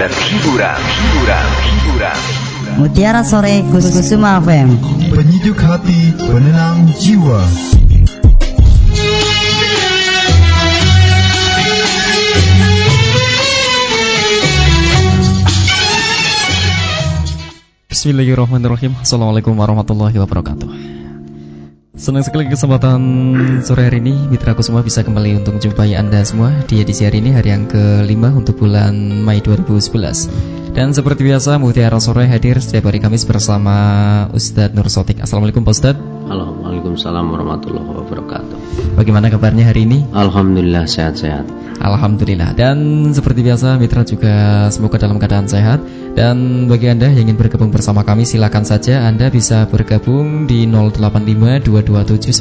dan hiburan, hiburan, hiburan. Mutiara Sore Gus Kusuma FM. Penyejuk hati, penenang jiwa. Bismillahirrahmanirrahim Assalamualaikum warahmatullahi wabarakatuh Senang sekali kesempatan sore hari ini Mitra semua bisa kembali untuk menjumpai Anda semua Di edisi hari ini hari yang kelima untuk bulan Mei 2011 Dan seperti biasa Mutiara Sore hadir setiap hari Kamis bersama Ustadz Nur Sotik. Assalamualaikum Pak Ustadz. Halo, Waalaikumsalam warahmatullahi wabarakatuh. Bagaimana kabarnya hari ini? Alhamdulillah sehat-sehat. Alhamdulillah. Dan seperti biasa Mitra juga semoga dalam keadaan sehat Dan bagi Anda yang ingin bergabung bersama kami Silakan saja. Anda bisa bergabung di 085 227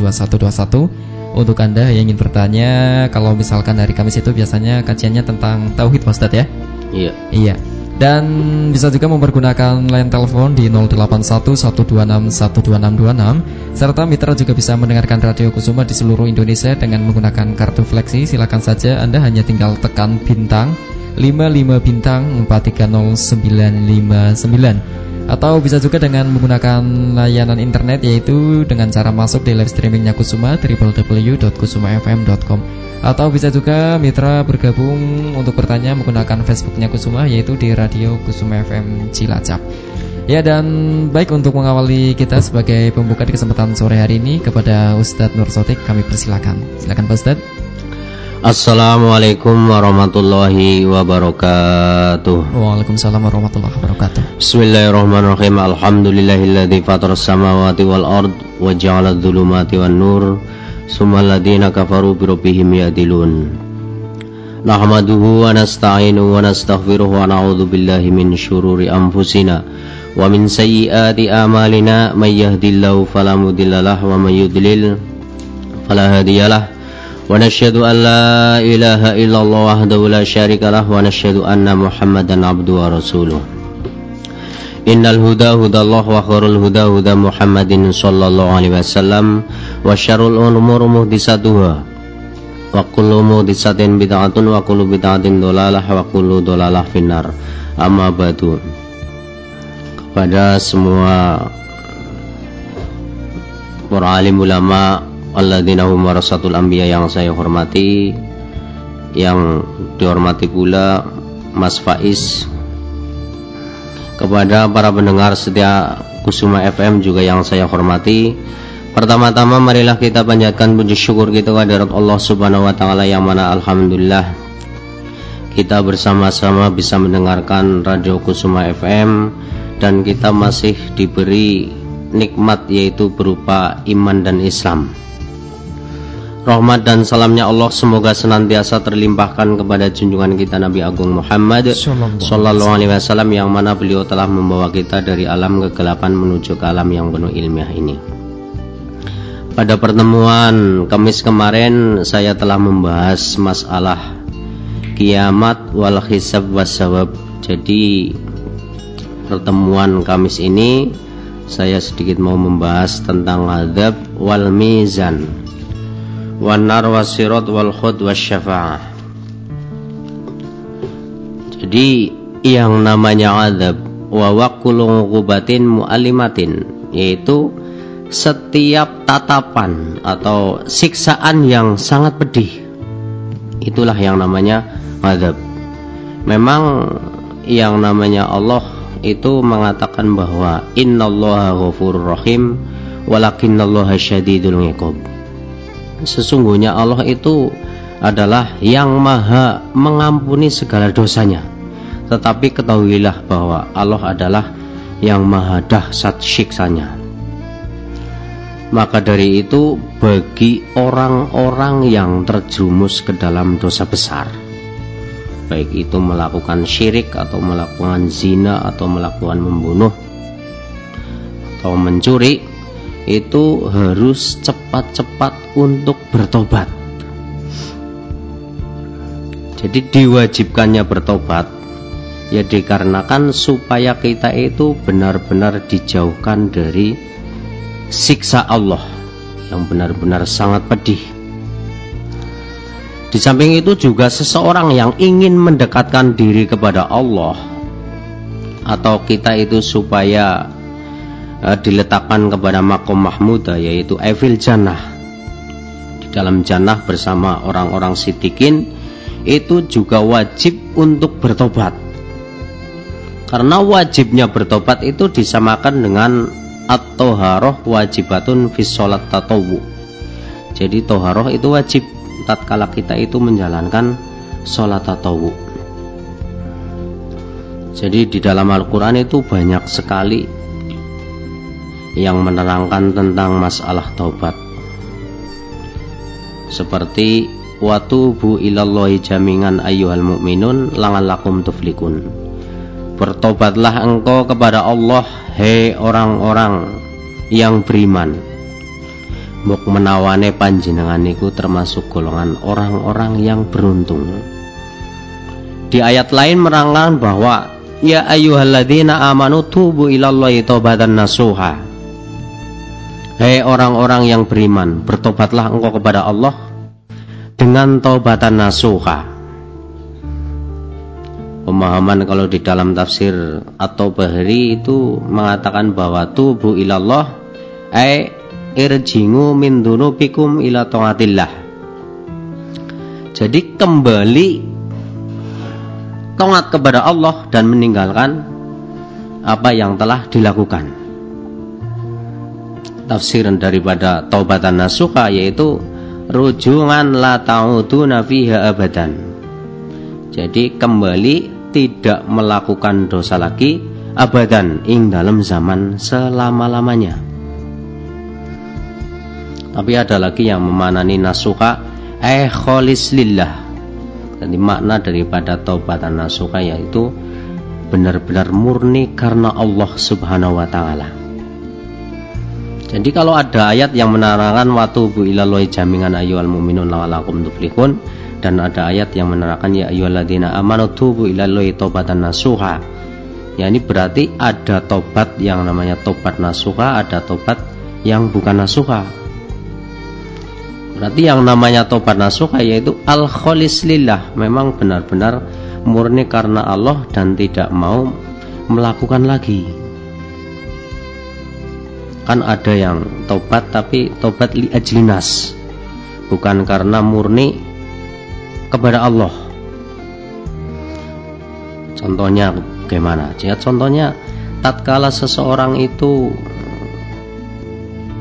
972121 Untuk Anda yang ingin bertanya Kalau misalkan hari Kamis itu biasanya kajiannya tentang Tauhid Pak Ustadz ya? Iya. Iya. Dan bisa juga mempergunakan line telepon di 0811261226 serta mitra juga bisa mendengarkan Radio Kusuma di seluruh Indonesia dengan menggunakan kartu fleksi. Silakan saja Anda hanya tinggal tekan bintang 55 bintang 430959 atau bisa juga dengan menggunakan layanan internet yaitu dengan cara masuk di live streamingnya Kusuma www.kusumafm.com atau bisa juga mitra bergabung untuk bertanya menggunakan Facebooknya Kusuma yaitu di Radio Kusuma FM Cilacap. Ya dan baik untuk mengawali kita sebagai pembuka di kesempatan sore hari ini kepada Ustadz Nur Sotik kami persilakan. Silakan Pak Ustadz. Assalamualaikum warahmatullahi wabarakatuh. Waalaikumsalam warahmatullahi wabarakatuh. Bismillahirrahmanirrahim. Alhamdulillahilladzi fatara samawati wal ard wa ja'ala dzulumati wan nur. Summa ladina kafaru birobihim yadilun Nahmaduhu wa nasta'inu wa nastaghfiruhu wa na'udhu billahi min syururi anfusina Wa min sayyiati amalina Man yahdillahu falamudillalah Wa man yudlil falahadiyalah La ilaha illallah wahdahu la syarikalah Wa nashhadu anna muhammadan abdu wa rasuluh. Innal huda hudallah wa khairul huda huda Muhammadin sallallahu alaihi wasallam wa syarrul umur muhdisatuha wa kullu muhdisatin bid'atun wa kullu bid'atin dolalah wa kullu dolalah finnar. Amma badu. Kepada semua para alim ulama alladzina hum warasatul anbiya yang saya hormati yang dihormati pula Mas Faiz kepada para pendengar setia Kusuma FM juga yang saya hormati. Pertama-tama marilah kita panjatkan puji syukur kita kepada Allah Subhanahu wa taala yang mana alhamdulillah kita bersama-sama bisa mendengarkan Radio Kusuma FM dan kita masih diberi nikmat yaitu berupa iman dan Islam. Rahmat dan salamnya Allah semoga senantiasa terlimpahkan kepada junjungan kita Nabi Agung Muhammad Sallallahu Alaihi Wasallam yang mana beliau telah membawa kita dari alam kegelapan menuju ke alam yang penuh ilmiah ini. Pada pertemuan Kamis kemarin saya telah membahas masalah kiamat wal hisab wasawab. Jadi pertemuan Kamis ini saya sedikit mau membahas tentang adab wal mizan wanar wasirat wal khud wasyafa'ah jadi yang namanya adab wa waqulu ngubatin mu'alimatin yaitu setiap tatapan atau siksaan yang sangat pedih. Itulah yang namanya adab. Memang yang namanya Allah itu mengatakan bahwa innallaha ghafurur rahim walakinallaha syadidul iqab sesungguhnya Allah itu adalah yang maha mengampuni segala dosanya. Tetapi ketahuilah bahwa Allah adalah yang maha dahsyat siksanya maka dari itu bagi orang-orang yang terjerumus ke dalam dosa besar baik itu melakukan syirik atau melakukan zina atau melakukan membunuh atau mencuri itu harus cepat-cepat untuk bertobat. Jadi diwajibkannya bertobat ya dikarenakan supaya kita itu benar-benar dijauhkan dari siksa Allah yang benar-benar sangat pedih. Di samping itu juga seseorang yang ingin mendekatkan diri kepada Allah atau kita itu supaya uh, diletakkan kepada makom mahmuda yaitu Evil Jannah. Di dalam jannah bersama orang-orang sitikin itu juga wajib untuk bertobat. Karena wajibnya bertobat itu disamakan dengan at-toharoh wajibatun fis sholat tatawu jadi toharoh itu wajib. Tatkala kita itu menjalankan sholat tatawu jadi di dalam Al-Quran itu banyak sekali yang menerangkan tentang masalah taubat seperti watubu ilallahi jamingan ayyuhal mu'minun lakum tuflikun bertobatlah engkau kepada Allah hei orang-orang yang beriman Buk menawane panjenengan itu termasuk golongan orang-orang yang beruntung. Di ayat lain merangkan bahwa ya ayyuhalladzina amanu tubu ilallahi taubatan nasuha. Hei orang-orang yang beriman, bertobatlah engkau kepada Allah dengan taubatan nasuha. Pemahaman kalau di dalam tafsir atau bahari itu mengatakan bahwa tubu ilallah ay irjingu min dunubikum ila taatillah. Jadi kembali taat kepada Allah dan meninggalkan apa yang telah dilakukan. Tafsiran daripada taubatan nasuka yaitu rujungan la ta'uduna fiha abadan. Jadi kembali tidak melakukan dosa lagi abadan ing dalam zaman selama-lamanya. Tapi ada lagi yang memanani nasuka eh kholis lillah. Jadi makna daripada taubatan nasuka yaitu benar-benar murni karena Allah Subhanahu wa taala. Jadi kalau ada ayat yang menerangkan ilallahi jamingan ayyuhal mu'minun la'alakum tuflihun dan ada ayat yang menerangkan ya ayyuhalladzina amanu tubu ilallahi taubatan nasuha. Ya ini berarti ada tobat yang namanya tobat nasuha, ada tobat yang bukan nasuha. Berarti yang namanya tobat nasuha yaitu al-kholis lillah Memang benar-benar murni karena Allah dan tidak mau melakukan lagi Kan ada yang tobat tapi tobat li ajlinas. Bukan karena murni kepada Allah. Contohnya bagaimana? Ya contohnya tatkala seseorang itu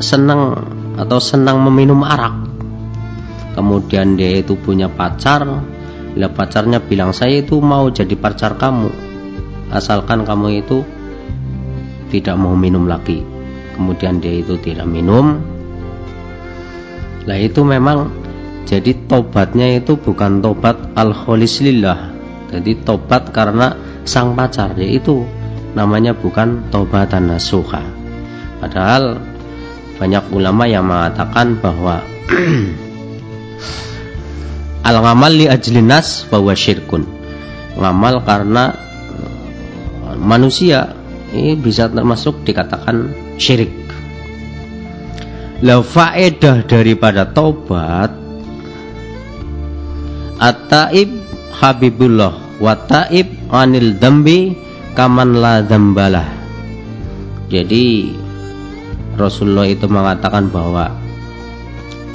senang atau senang meminum arak kemudian dia itu punya pacar lah pacarnya bilang saya itu mau jadi pacar kamu asalkan kamu itu tidak mau minum lagi kemudian dia itu tidak minum. Lah itu memang jadi tobatnya itu bukan tobat al lillah. Jadi tobat karena sang pacar yaitu namanya bukan tobatan nasuha. Padahal banyak ulama yang mengatakan bahwa al ngamal li ajlinas bahwa syirkun. Ngamal karena eh, manusia ini bisa termasuk dikatakan syirik la faedah daripada taubat at-taib habibullah wa taib anil dambi kaman la dambalah jadi Rasulullah itu mengatakan bahwa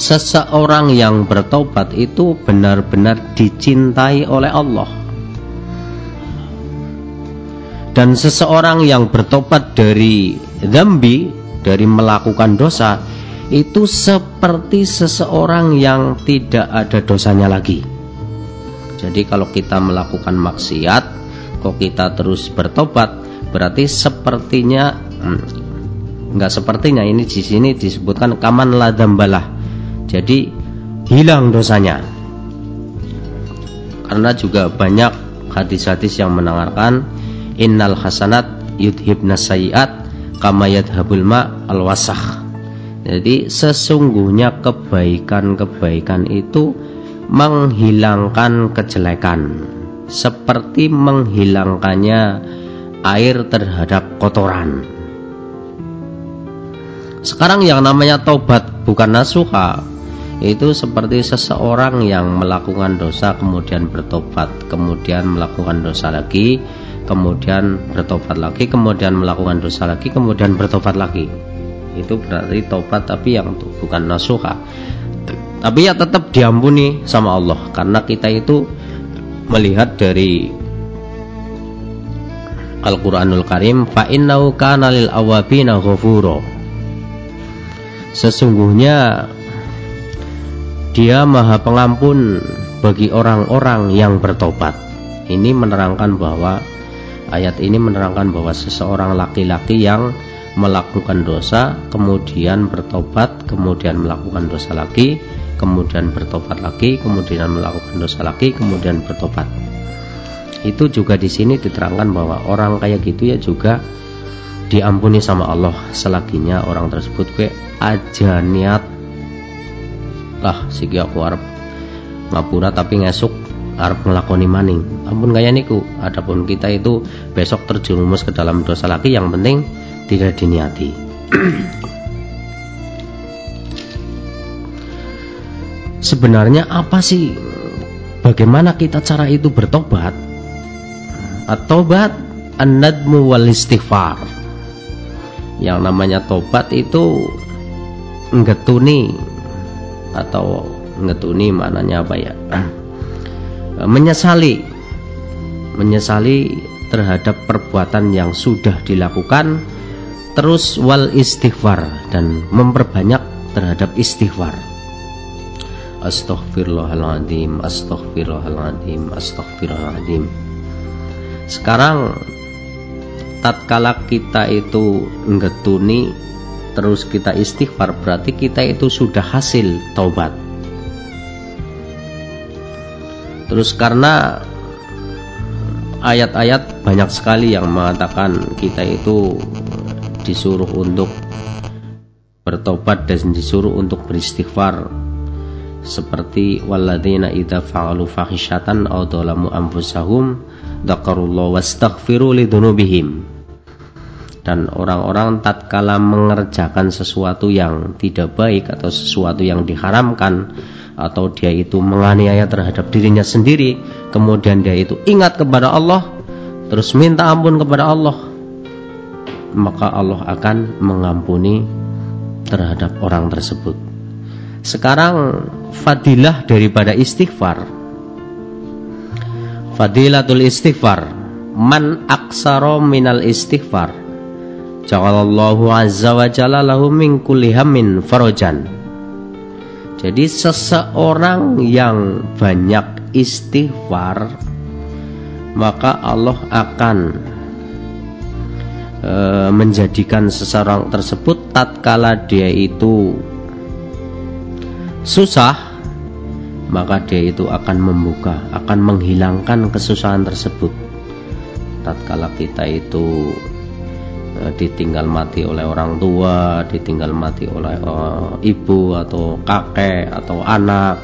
seseorang yang bertobat itu benar-benar dicintai oleh Allah. Dan seseorang yang bertobat dari zambi, dari melakukan dosa, itu seperti seseorang yang tidak ada dosanya lagi. Jadi kalau kita melakukan maksiat, kok kita terus bertobat, berarti sepertinya hmm, nggak sepertinya ini di sini disebutkan kaman ladambalah jadi hilang dosanya. Karena juga banyak hadis-hadis yang menangarkan innal hasanat yudhibna sayiat kama yadhabul ma al wasah jadi sesungguhnya kebaikan-kebaikan itu menghilangkan kejelekan. Seperti menghilangkannya air terhadap kotoran. Sekarang yang namanya tobat bukan nasuha. Itu seperti seseorang yang melakukan dosa kemudian bertobat kemudian melakukan dosa lagi kemudian bertobat lagi kemudian melakukan dosa lagi kemudian bertobat lagi. Itu berarti tobat tapi yang bukan nasuha. Tapi ya tetap diampuni sama Allah karena kita itu melihat dari Al-Qur'anul Karim fa innahu kana lil awabina ghafura. Sesungguhnya dia maha pengampun bagi orang-orang yang bertobat. Ini menerangkan bahwa ayat ini menerangkan bahwa seseorang laki-laki yang melakukan dosa, kemudian bertobat, kemudian melakukan dosa lagi, kemudian bertobat lagi, kemudian melakukan dosa lagi, kemudian bertobat. Itu juga di sini diterangkan bahwa orang kayak gitu ya juga diampuni sama Allah. Selaginya orang tersebut ke aja niat. Lah siki aku arep ngapura tapi ngesuk arep ngelakoni maning. Ampun kaya niku. Adapun kita itu besok terjerumus ke dalam dosa lagi yang penting tidak diniati. Sebenarnya apa sih? Bagaimana kita cara itu bertobat? At-tobat wal istighfar yang namanya tobat itu ngetuni atau ngetuni maknanya apa ya menyesali menyesali terhadap perbuatan yang sudah dilakukan terus wal istighfar dan memperbanyak terhadap istighfar. Astaghfirullahaladzim Astaghfirullahaladzim Astaghfirullahaladzim. Sekarang tatkala kita itu ngetuni terus kita istighfar berarti kita itu sudah hasil taubat terus karena ayat-ayat banyak sekali yang mengatakan kita itu disuruh untuk bertobat dan disuruh untuk beristighfar. Seperti walladzina idza fa'alu fahisyatan aw dzalamu anfusahum dzakarullaha wastaghfiru lidzunubihim dan orang-orang tatkala mengerjakan sesuatu yang tidak baik atau sesuatu yang diharamkan atau dia itu menganiaya terhadap dirinya sendiri kemudian dia itu ingat kepada Allah terus minta ampun kepada Allah maka Allah akan mengampuni terhadap orang tersebut. Sekarang fadilah daripada istighfar. Fadilatul istighfar. Man aksaro minal istighfar. Ja'alallahu azza wa jalla lahu min kulli hammin farajan. Jadi seseorang yang banyak istighfar maka Allah akan e, menjadikan seseorang tersebut tatkala dia itu susah maka dia itu akan membuka, akan menghilangkan kesusahan tersebut. Tatkala kita itu ditinggal mati oleh orang tua, ditinggal mati oleh uh, ibu atau kakek atau anak.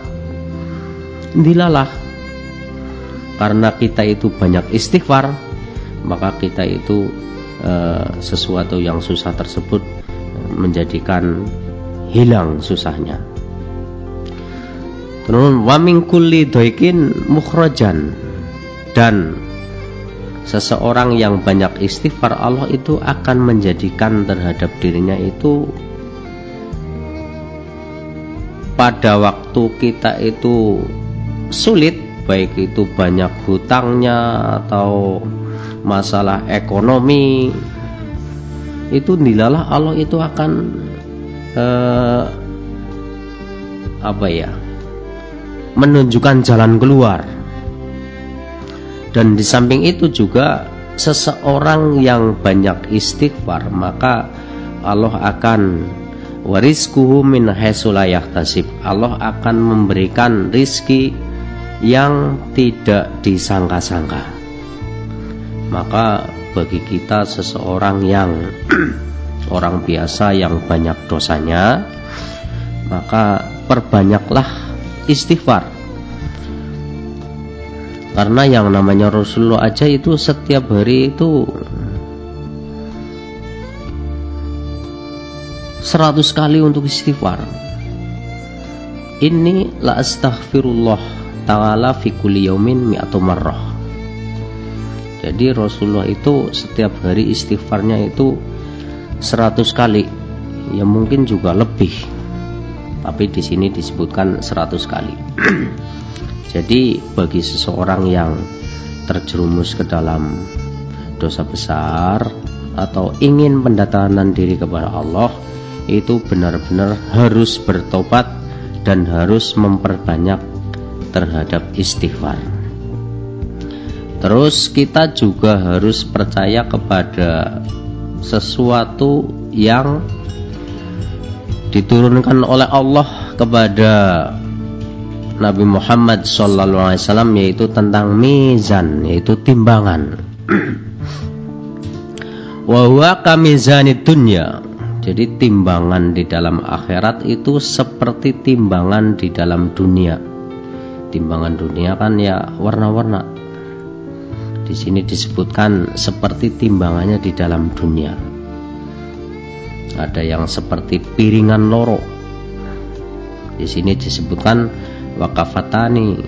Dilalah karena kita itu banyak istighfar, maka kita itu uh, sesuatu yang susah tersebut menjadikan hilang susahnya. Terus wa min kulli mukhrajan dan seseorang yang banyak istighfar Allah itu akan menjadikan terhadap dirinya itu pada waktu kita itu sulit baik itu banyak hutangnya atau masalah ekonomi itu nilalah Allah itu akan eh, apa ya menunjukkan jalan keluar dan di samping itu juga seseorang yang banyak istighfar maka Allah akan wariskuhu min haisulayah tasib Allah akan memberikan rizki yang tidak disangka-sangka. Maka bagi kita seseorang yang orang biasa yang banyak dosanya maka perbanyaklah istighfar karena yang namanya Rasulullah aja itu setiap hari itu seratus kali untuk istighfar. Ini la astaghfirullah ta'ala fi kulli yaumin mi'atu marrah. Jadi Rasulullah itu setiap hari istighfarnya itu 100 kali. Ya mungkin juga lebih. Tapi di sini disebutkan 100 kali jadi bagi seseorang yang terjerumus ke dalam dosa besar atau ingin pendatangan diri kepada Allah itu benar-benar harus bertobat dan harus memperbanyak terhadap istighfar. Terus kita juga harus percaya kepada sesuatu yang diturunkan oleh Allah kepada Nabi Muhammad SAW yaitu tentang mizan yaitu timbangan wahwa kamizani dunya jadi timbangan di dalam akhirat itu seperti timbangan di dalam dunia timbangan dunia kan ya warna-warna di sini disebutkan seperti timbangannya di dalam dunia. Ada yang seperti piringan loro. Di sini disebutkan wakafatani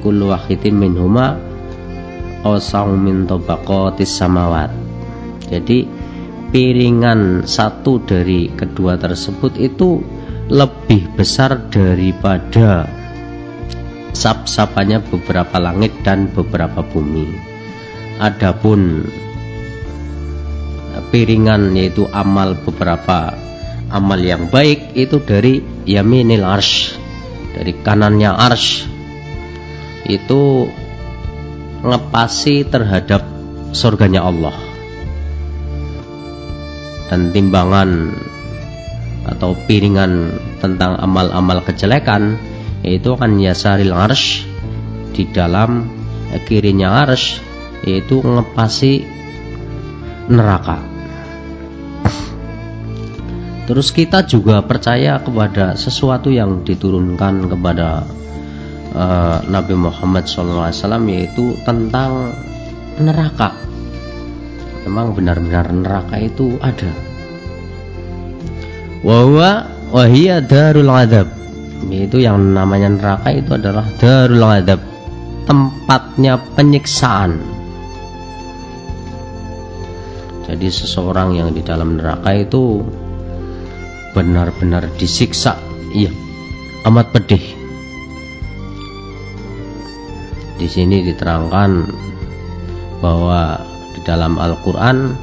kullu wahidin minhuma osang min tabaqatis samawat. Jadi piringan satu dari kedua tersebut itu lebih besar daripada sap-sapannya beberapa langit dan beberapa bumi. Adapun piringan yaitu amal beberapa amal yang baik itu dari yaminil arsh dari kanannya arsh itu ngepasi terhadap surganya Allah dan timbangan atau piringan tentang amal-amal kejelekan yaitu akan yasaril arsh di dalam kirinya arsh yaitu ngepasi neraka. Terus kita juga percaya kepada sesuatu yang diturunkan kepada uh, Nabi Muhammad SAW yaitu tentang neraka. Memang benar-benar neraka itu ada. Wahwa wahia darul adab yaitu yang namanya neraka itu adalah darul adab tempatnya penyiksaan jadi seseorang yang di dalam neraka itu benar-benar disiksa, iya, amat pedih. Di sini diterangkan bahwa di dalam Al-Qur'an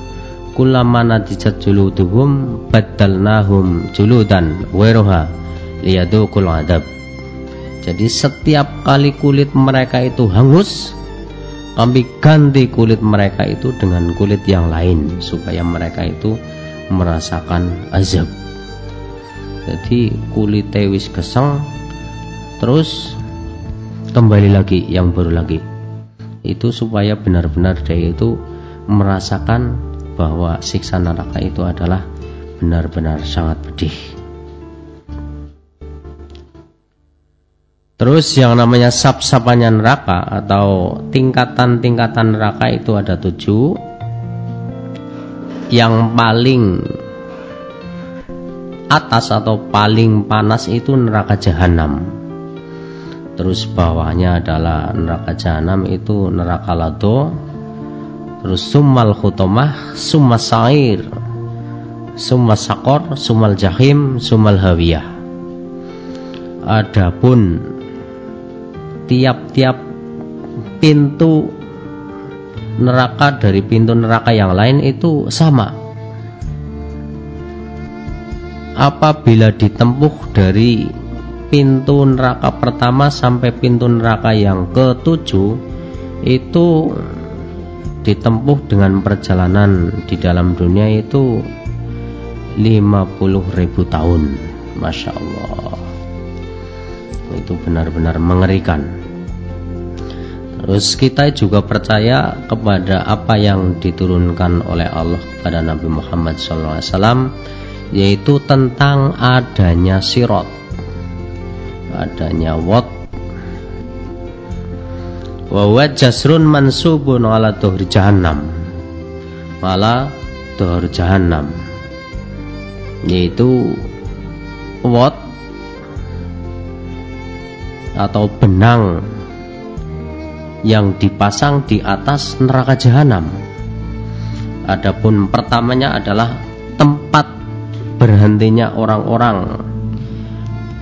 kulamana dijat juluduhum badalnahum juludan weroha liyadukul adab. Jadi setiap kali kulit mereka itu hangus kami ganti kulit mereka itu dengan kulit yang lain supaya mereka itu merasakan azab jadi kulit tewis keseng terus kembali lagi yang baru lagi itu supaya benar-benar dia itu merasakan bahwa siksa neraka itu adalah benar-benar sangat pedih Terus yang namanya sap-sapannya neraka atau tingkatan-tingkatan neraka itu ada tujuh. Yang paling atas atau paling panas itu neraka jahanam. Terus bawahnya adalah neraka jahanam itu neraka lado. Terus sumal khutomah, summa sair, summa sakor, sumal jahim, sumal hawiyah. Adapun tiap-tiap pintu neraka dari pintu neraka yang lain itu sama. Apabila ditempuh dari pintu neraka pertama sampai pintu neraka yang ketujuh itu ditempuh dengan perjalanan di dalam dunia itu 50 ribu tahun. Masya Allah. Itu benar-benar mengerikan. Terus kita juga percaya kepada apa yang diturunkan oleh Allah kepada Nabi Muhammad SAW yaitu tentang adanya sirot, adanya wat, wa jasrun mansubun ala tuhri jahannam, malah tuhri jahannam, yaitu wat atau benang yang dipasang di atas neraka jahanam. Adapun pertamanya adalah tempat berhentinya orang-orang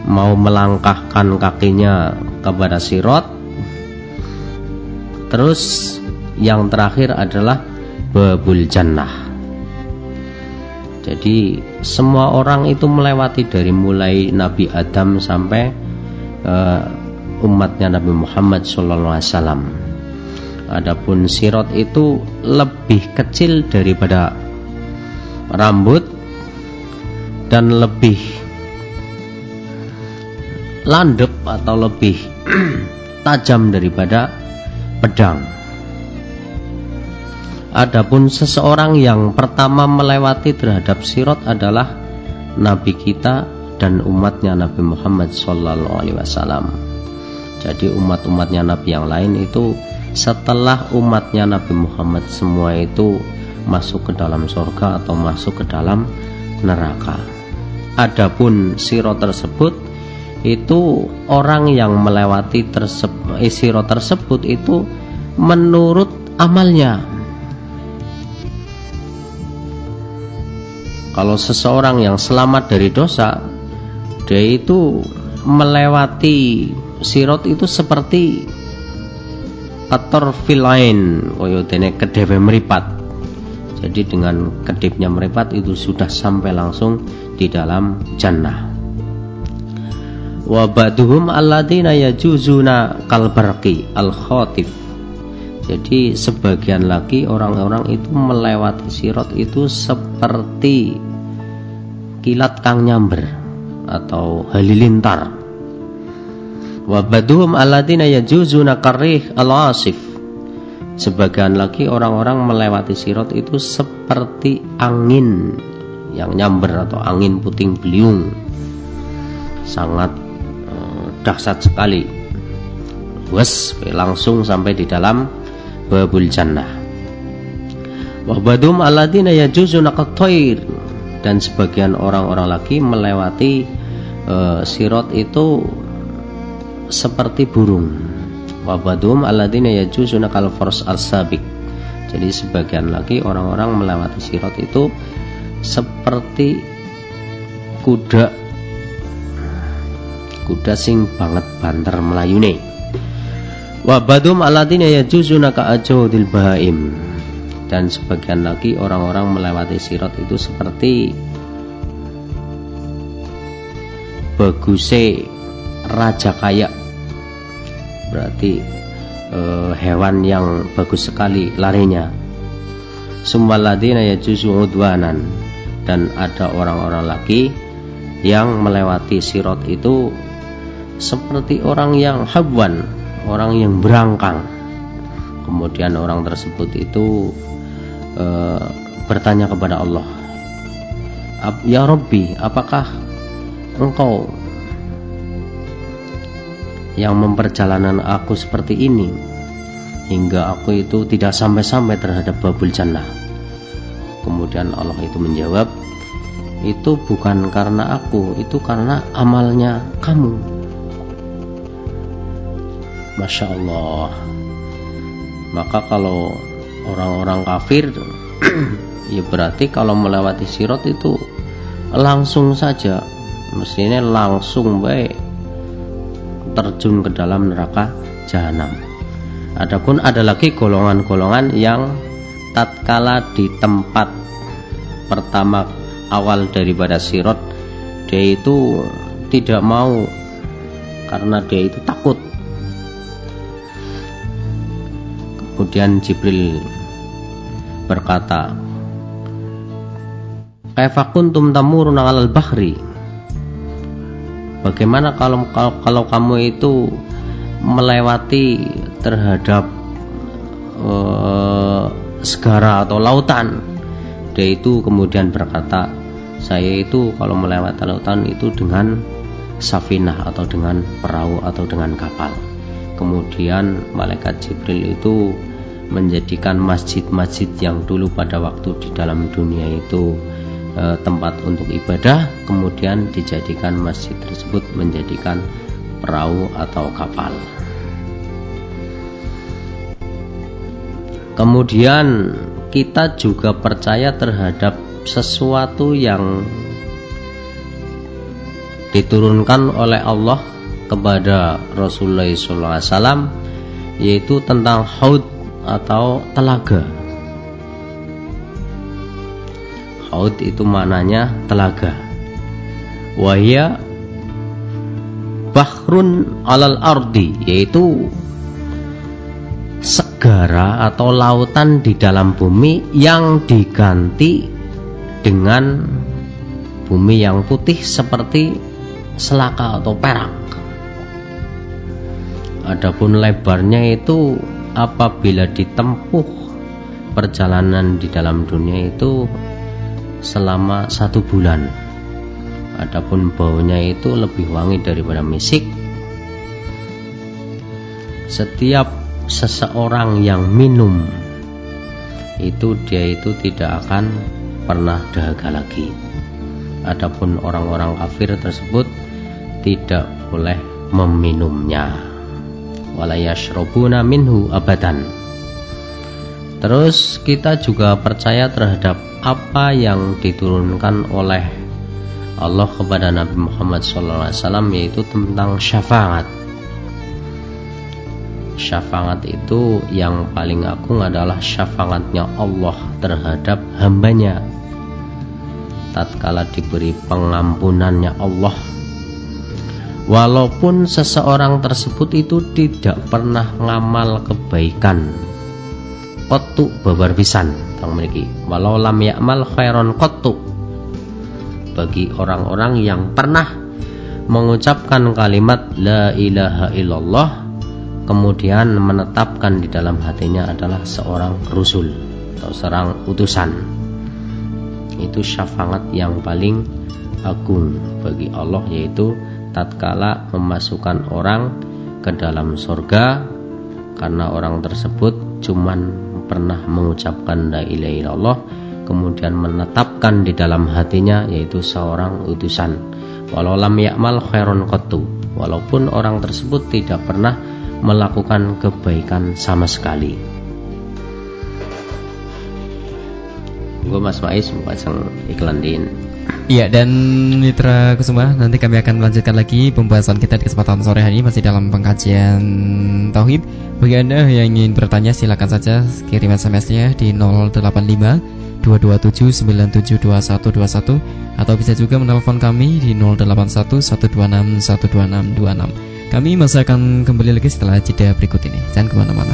mau melangkahkan kakinya kepada sirot. Terus yang terakhir adalah babul jannah. Jadi semua orang itu melewati dari mulai Nabi Adam sampai uh, umatnya Nabi Muhammad SAW. Adapun sirot itu lebih kecil daripada rambut dan lebih landep atau lebih tajam daripada pedang. Adapun seseorang yang pertama melewati terhadap sirot adalah Nabi kita dan umatnya Nabi Muhammad Sallallahu Alaihi Wasallam. Jadi umat-umatnya Nabi yang lain itu setelah umatnya Nabi Muhammad semua itu masuk ke dalam surga atau masuk ke dalam neraka. Adapun sirot tersebut itu orang yang melewati tersebut, eh, sirot tersebut itu menurut amalnya Kalau seseorang yang selamat dari dosa, dia itu melewati sirot itu seperti kator filain koyo dene kedeve meripat. Jadi dengan kedipnya meripat itu sudah sampai langsung di dalam jannah. Wa ba'duhum alladzina yajuzuna kalbarqi al-khatif. Jadi sebagian lagi orang-orang itu melewati sirot itu seperti kilat kang nyamber atau halilintar wa baduhum alladzina yajuzuna karih al-asif sebagian lagi orang-orang melewati sirot itu seperti angin yang nyamber atau angin puting beliung. Sangat uh, dahsyat sekali. Wes langsung sampai di dalam babul jannah. Wa badum alladzina yajuzuna qatair dan sebagian orang-orang lagi melewati e, sirot itu seperti burung. Wabadum alladzina yajuzuna kal fars al sabik jadi sebagian lagi orang-orang melewati sirot itu seperti kuda. Kuda sing banget banter melayune. Wabadum alladzina yajuzuna ka ajudil bahaim. Dan sebagian lagi orang-orang melewati sirot itu seperti baguse raja kaya. Berarti e, hewan yang bagus sekali larinya. Summaladina yajuzu udwanan dan ada orang-orang lagi yang melewati sirot itu seperti orang yang habwan orang yang berangkang. Kemudian orang tersebut itu e, bertanya kepada Allah Ya Robbi apakah engkau yang memperjalanan aku seperti ini? Hingga aku itu tidak sampai-sampai terhadap babul jannah kemudian Allah itu menjawab itu bukan karena aku itu karena amalnya kamu. Masya Allah. Maka kalau orang-orang kafir ya berarti kalau melewati sirot itu langsung saja. Mestinya langsung baik terjun ke dalam neraka jahanam. Adapun ada lagi golongan-golongan yang tatkala di tempat pertama awal daripada sirot dia itu tidak mau karena dia itu takut Kemudian Jibril berkata, Kaifa kuntum tamuruna 'alal bahri? Bagaimana kalau, kalau kalau kamu itu melewati terhadap uh, segara atau lautan? Dia itu kemudian berkata, saya itu kalau melewati lautan itu dengan safinah atau dengan perahu atau dengan kapal kemudian malaikat Jibril itu menjadikan masjid-masjid yang dulu pada waktu di dalam dunia itu e, tempat untuk ibadah kemudian dijadikan masjid tersebut menjadikan perahu atau kapal. Kemudian kita juga percaya terhadap sesuatu yang diturunkan oleh Allah kepada Rasulullah SAW yaitu tentang haud atau telaga. Haud itu maknanya telaga. Wahya bahrun alal ardi yaitu segara atau lautan di dalam bumi yang diganti dengan bumi yang putih seperti selaka atau perak. Adapun lebarnya itu apabila ditempuh perjalanan di dalam dunia itu selama satu bulan. Adapun baunya itu lebih wangi daripada misik. Setiap seseorang yang minum itu dia itu tidak akan pernah dahaga lagi. Adapun orang-orang kafir tersebut tidak boleh meminumnya. Walayashrobuna minhu abadan. Terus kita juga percaya terhadap apa yang diturunkan oleh Allah kepada Nabi Muhammad SAW yaitu tentang syafaat syafaat itu yang paling agung adalah syafaatnya Allah terhadap hambanya. Tatkala diberi pengampunannya Allah. Walaupun seseorang tersebut itu tidak pernah ngamal kebaikan. Kotuk babar pisan memiliki walau lam ya'mal khairon kotuk. Bagi orang-orang yang pernah mengucapkan kalimat la ilaha illallah kemudian menetapkan di dalam hatinya adalah seorang rasul atau seorang utusan. Itu syafaat yang paling agung bagi Allah yaitu tatkala memasukkan orang ke dalam surga karena orang tersebut cuman pernah mengucapkan la ilaha illallah kemudian menetapkan di dalam hatinya yaitu seorang utusan. Walau lam ya'mal khairon qattu walaupun orang tersebut tidak pernah melakukan kebaikan sama sekali. Gue Mas Faiz pasang iklan di Iya dan Mitra Kusuma nanti kami akan melanjutkan lagi pembahasan kita di kesempatan sore hari ini masih dalam pengkajian Tauhid. Bagi Anda yang ingin bertanya silakan saja kirim SMS-nya di 085 227 972121 atau bisa juga menelpon kami di 081 126 12626. Kami masih akan kembali lagi setelah jeda berikut ini. Jangan ke mana-mana.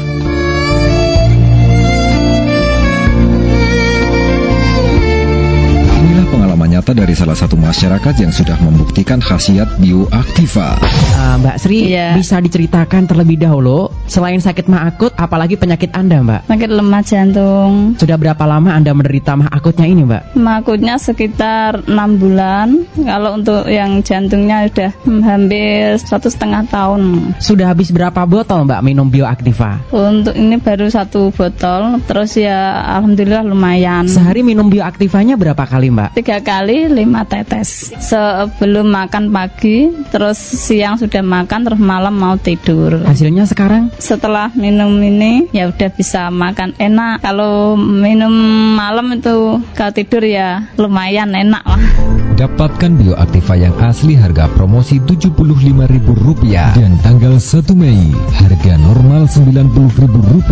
Pengalaman nyata dari salah satu masyarakat yang sudah membuktikan khasiat bioaktiva. Uh, Mbak Sri, ya. bisa diceritakan terlebih dahulu selain sakit mah akut, apalagi penyakit Anda, Mbak? Sakit lemah jantung. Sudah berapa lama Anda menderita mah akutnya ini, Mbak? Mah akutnya sekitar enam bulan. Kalau untuk yang jantungnya sudah hampir satu setengah tahun. Sudah habis berapa botol, Mbak, minum bioaktiva? Untuk ini baru satu botol. Terus ya, alhamdulillah lumayan. Sehari minum bioaktivanya berapa kali, Mbak? tiga kali lima tetes. Sebelum makan pagi terus siang sudah makan terus malam mau tidur. Hasilnya sekarang? Setelah minum ini ya udah bisa makan enak. Kalau minum malam itu kalau tidur ya lumayan enak lah Dapatkan bioaktiva yang asli harga promosi Rp75.000 dan tanggal 1 Mei harga normal Rp90.000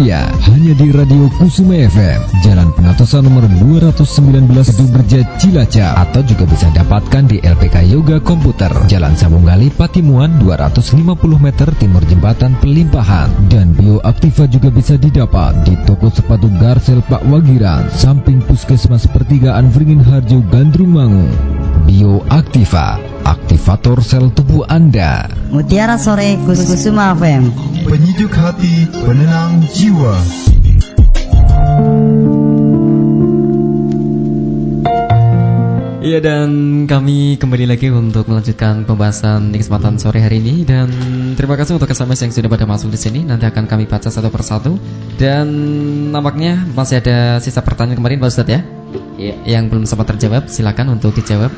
hanya di Radio Kusuma FM Jalan Penatosan nomor 219 Gedung Berja Cilacap. Atau juga bisa dapatkan di LPK Yoga Komputer. Jalan Sabunggali Patimuan 250 meter timur jembatan Pelimpahan. Dan bioaktiva juga bisa didapat di toko sepatu Garsel Pak Wagiran samping Puskesmas Pertigaan Vringin Harjo Gandrung Mangu Bioaktiva, aktivator sel tubuh Anda. Mutiara Sore Gus Kusuma FM. Penyejuk hati, penenang jiwa. Iya dan kami kembali lagi untuk melanjutkan pembahasan di kesempatan sore hari ini dan terima kasih untuk SMS yang sudah pada masuk di sini. Nanti akan kami baca satu persatu dan nampaknya masih ada sisa pertanyaan kemarin Pak Ustadz ya? Iya. Yang belum sempat terjawab, silakan untuk dijawab.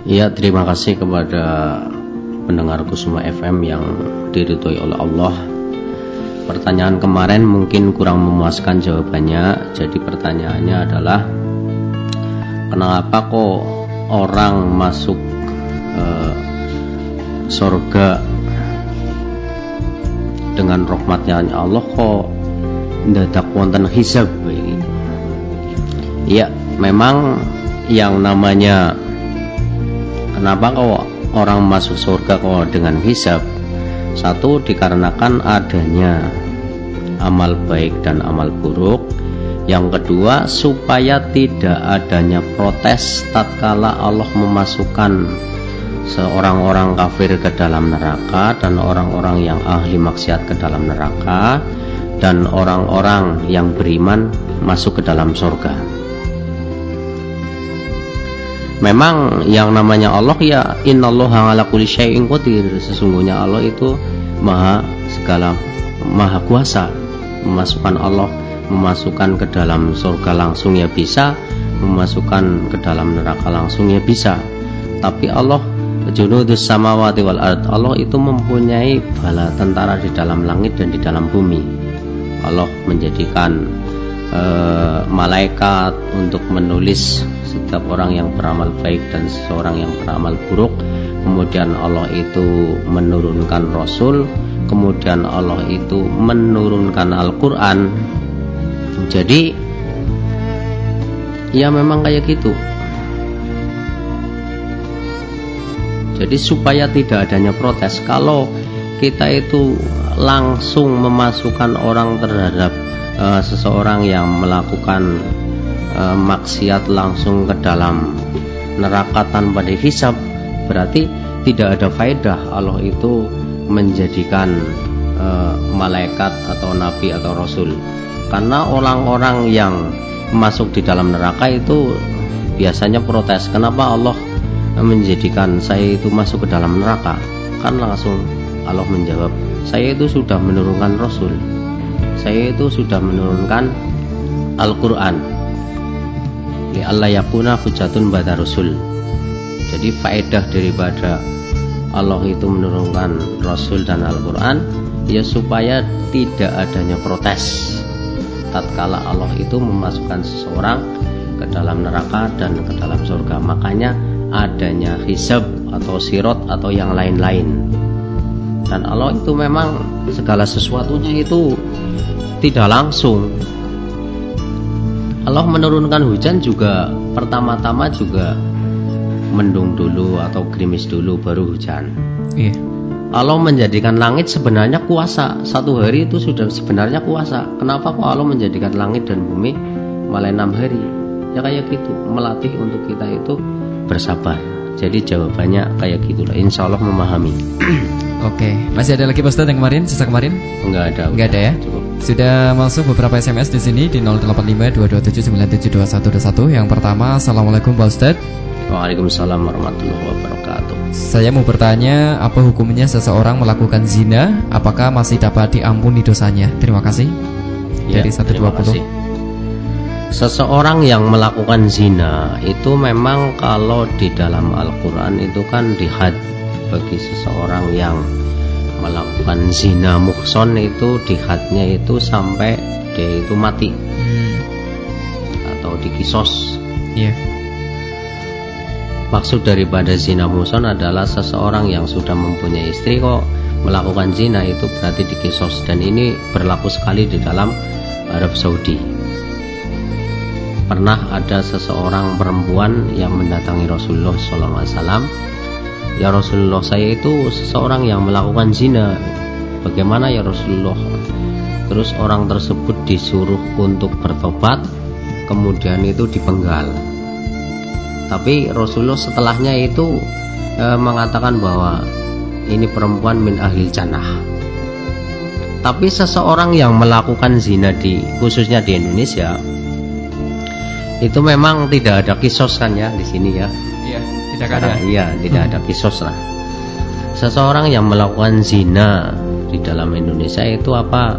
Iya, terima kasih kepada pendengar Kusuma FM yang diridhoi oleh Allah. Pertanyaan kemarin mungkin kurang memuaskan jawabannya. Jadi pertanyaannya adalah kenapa kok orang masuk uh, surga dengan rahmatnya Allah kok ndadak wonten hisab begitu. Ya, memang yang namanya kenapa kok orang masuk surga kok dengan hisab? Satu dikarenakan adanya amal baik dan amal buruk. Yang kedua supaya tidak adanya protes tatkala Allah memasukkan seorang orang kafir ke dalam neraka dan orang-orang yang ahli maksiat ke dalam neraka dan orang-orang yang beriman masuk ke dalam surga. Memang yang namanya Allah ya innallaha ala kulli syai'in qadir. Sesungguhnya Allah itu maha segala maha kuasa. Memasukkan Allah memasukkan ke dalam surga langsung ya bisa, memasukkan ke dalam neraka langsung ya bisa. Tapi Allah junudus samawati wal ard Allah itu mempunyai bala tentara di dalam langit dan di dalam bumi Allah menjadikan uh, malaikat untuk menulis setiap orang yang beramal baik dan seseorang yang beramal buruk. Kemudian Allah itu menurunkan Rasul. Kemudian Allah itu menurunkan Al-Quran. Jadi ya memang kayak gitu. Jadi supaya tidak adanya protes kalau kita itu langsung memasukkan orang terhadap uh, seseorang yang melakukan uh, maksiat langsung ke dalam. Neraka tanpa dihisap berarti tidak ada faedah Allah itu menjadikan uh, malaikat atau nabi atau rasul. Karena orang-orang yang masuk di dalam neraka itu biasanya protes kenapa Allah menjadikan saya itu masuk ke dalam neraka? Kan langsung Allah menjawab saya itu sudah menurunkan Rasul. Saya itu sudah menurunkan Al-Quran li Allah yakuna hujatun bada Rasul jadi faedah daripada Allah itu menurunkan Rasul dan Al-Quran ya supaya tidak adanya protes. Tatkala Allah itu memasukkan seseorang ke dalam neraka dan ke dalam surga makanya adanya hisab atau sirot atau yang lain-lain. Dan Allah itu memang segala sesuatunya itu tidak langsung Allah menurunkan hujan juga pertama-tama juga mendung dulu atau gerimis dulu baru hujan iya. Allah menjadikan langit sebenarnya kuasa satu hari itu sudah sebenarnya kuasa kenapa kok Allah menjadikan langit dan bumi malah enam hari ya kayak gitu melatih untuk kita itu bersabar jadi jawabannya kayak gitulah insya Allah memahami Oke, masih ada lagi Ustaz yang kemarin, sisa kemarin? Enggak ada. Enggak ada ya? Cukup. Sudah masuk beberapa SMS di sini di 085227972121. Yang pertama, Assalamualaikum Pak Ustaz. Waalaikumsalam warahmatullahi wabarakatuh. Saya mau bertanya, apa hukumnya seseorang melakukan zina? Apakah masih dapat diampuni dosanya? Terima kasih. Ya, Dari 120. Seseorang yang melakukan zina itu memang kalau di dalam Al-Quran itu kan dihad bagi seseorang yang melakukan zina muhson itu dihadnya itu sampai dia itu mati hmm. atau dikisos. Yeah. Maksud daripada zina muhson adalah seseorang yang sudah mempunyai istri kok melakukan zina itu berarti dikisos dan ini berlaku sekali di dalam Arab Saudi pernah ada seseorang perempuan yang mendatangi Rasulullah SAW Ya Rasulullah saya itu seseorang yang melakukan zina. Bagaimana ya Rasulullah? Terus orang tersebut disuruh untuk bertobat Kemudian itu dipenggal. Tapi Rasulullah setelahnya itu e, Mengatakan bahwa Ini perempuan min ahli jannah. Tapi seseorang yang melakukan zina di Khususnya di Indonesia itu memang tidak ada kisos kan ya di sini ya? Iya tidak ada. Nah, iya tidak hmm. ada kisos lah. Seseorang yang melakukan zina di dalam Indonesia itu apa?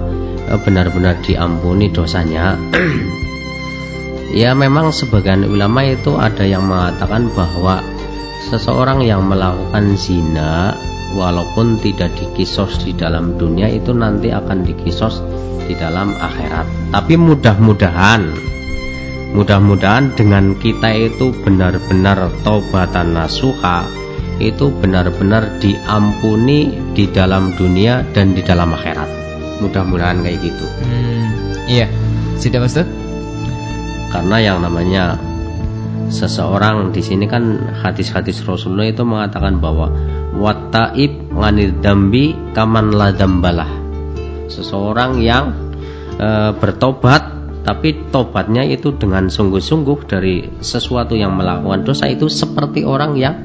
Eh, benar-benar diampuni dosanya. Ya memang sebagian ulama itu ada yang mengatakan bahwa seseorang yang melakukan zina walaupun tidak dikisos di dalam dunia itu nanti akan dikisos di dalam akhirat. Tapi mudah-mudahan mudah-mudahan dengan kita itu benar-benar taubatan nasuha itu benar-benar diampuni di dalam dunia dan di dalam akhirat mudah-mudahan kayak gitu Hmm, iya. Sudah Ustaz? karena yang namanya seseorang di sini kan hadis-hadis Rasulullah itu mengatakan bahwa wataib nganil dambi kaman la dambalah seseorang yang e, bertobat tapi tobatnya itu dengan sungguh-sungguh dari sesuatu yang melakukan dosa itu seperti orang yang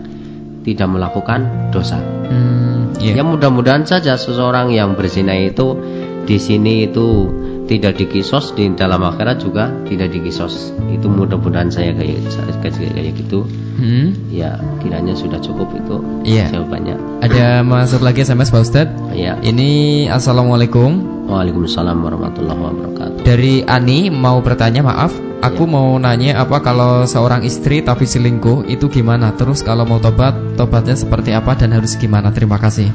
tidak melakukan dosa Hmm, iya. Ya mudah-mudahan saja seseorang yang berzina itu di sini itu tidak dikisos di dalam akhirat juga tidak dikisos. Itu mudah-mudahan saya kayak kayak, kayak gitu. Hmm, Ya kiranya sudah cukup itu Iya. jawabannya. ada masuk lagi SMS Pak Ustaz. Ya. Ini Assalamualaikum Waalaikumsalam warahmatullahi wabarakatuh. Dari Ani mau bertanya maaf Aku mau nanya apa kalau seorang istri tapi selingkuh itu gimana Terus kalau mau tobat Tobatnya seperti apa dan harus gimana Terima kasih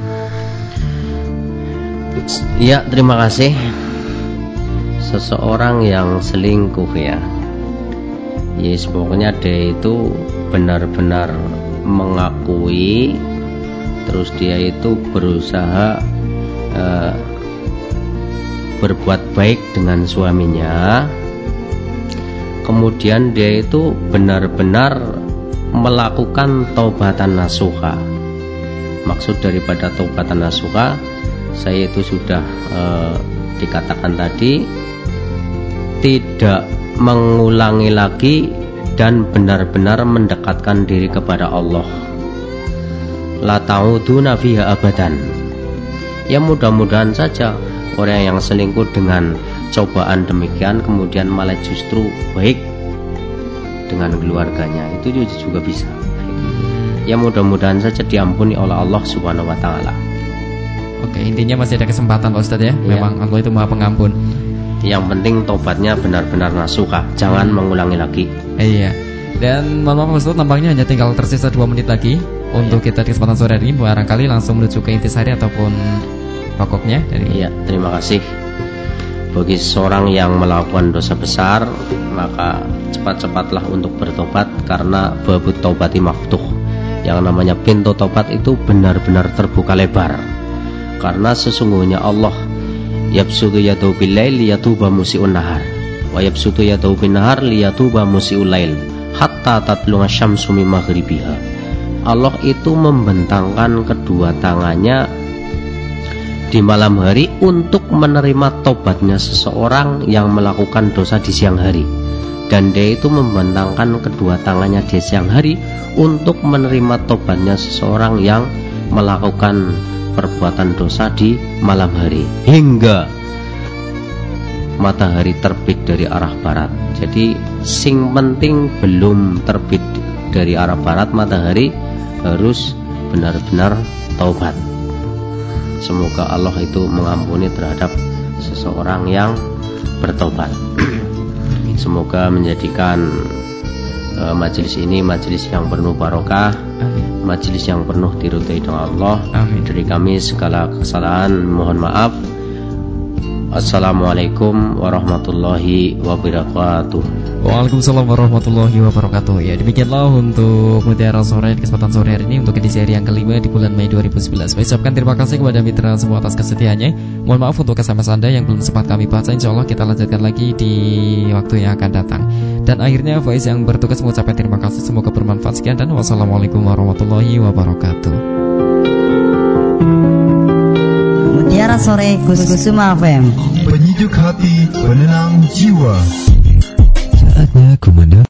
Ya terima kasih. Seseorang yang selingkuh ya. Yes, pokoknya dia itu benar-benar mengakui terus dia itu berusaha eh, berbuat baik dengan suaminya. Kemudian dia itu benar-benar melakukan taubatan nasuha. Maksud daripada taubatan nasuha saya itu sudah eh, dikatakan tadi tidak mengulangi lagi dan benar-benar mendekatkan diri kepada Allah. La ta'uduna fiha abadan. Ya mudah-mudahan saja orang yang selingkuh dengan cobaan demikian kemudian malah justru baik dengan keluarganya. Itu juga bisa. Ya mudah-mudahan saja diampuni oleh Allah subhanahu wa ta'ala. Oke intinya masih ada kesempatan Pak Ustadz ya. Iya. Memang Allah itu maha pengampun. Yang penting tobatnya benar-benar nasuka jangan mengulangi lagi. Iya. Dan mohon maaf Pak Ustadz nampaknya hanya tinggal tersisa 2 menit lagi Untuk kita di kesempatan sore hari ini. Barangkali langsung menuju ke intisari ataupun pokoknya dari Iya, terima kasih. Bagi seorang yang melakukan dosa besar, maka cepat-cepatlah untuk bertobat karena babu taubati maftuh. Yang namanya pintu tobat itu benar-benar terbuka lebar. Karena sesungguhnya Allah yabsutu yadahu billail liyatuba musi'un nahar wa yabsutu yadahu bin nahar liyatuba musi'ul lail hatta tatlunga syamsu maghribiha. Allah itu membentangkan kedua tangannya di malam hari untuk menerima tobatnya seseorang yang melakukan dosa di siang hari. Dan dia itu membentangkan kedua tangannya di siang hari untuk menerima tobatnya seseorang yang melakukan perbuatan dosa di malam hari. Hingga matahari terbit dari arah barat. Jadi sing penting belum terbit dari arah barat matahari harus benar-benar taubat Semoga Allah itu mengampuni terhadap seseorang yang bertobat. Semoga menjadikan eh, majelis ini majelis yang penuh barokah, majelis yang penuh diridhai dengan Allah. Amin. Dari kami segala kesalahan mohon maaf. Assalamualaikum warahmatullahi wabarakatuh. Waalaikumsalam warahmatullahi wabarakatuh. Ya demikianlah untuk Mutiara Sore kesempatan sore hari ini Untuk edisi hari yang kelima di bulan Mei 2019 Saya ucapkan terima kasih kepada mitra semua atas kesetiaannya Mohon maaf untuk SMS Anda yang belum sempat kami baca. Insya Allah kita lanjutkan lagi di waktu yang akan datang. Dan akhirnya Faiz yang bertugas mengucapkan terima kasih. Semoga bermanfaat. Sekian dan wassalamualaikum warahmatullahi wabarakatuh Mutiara Sore Gus Gusuma FM penyejuk hati, penenang jiwa. Saatnya kumandang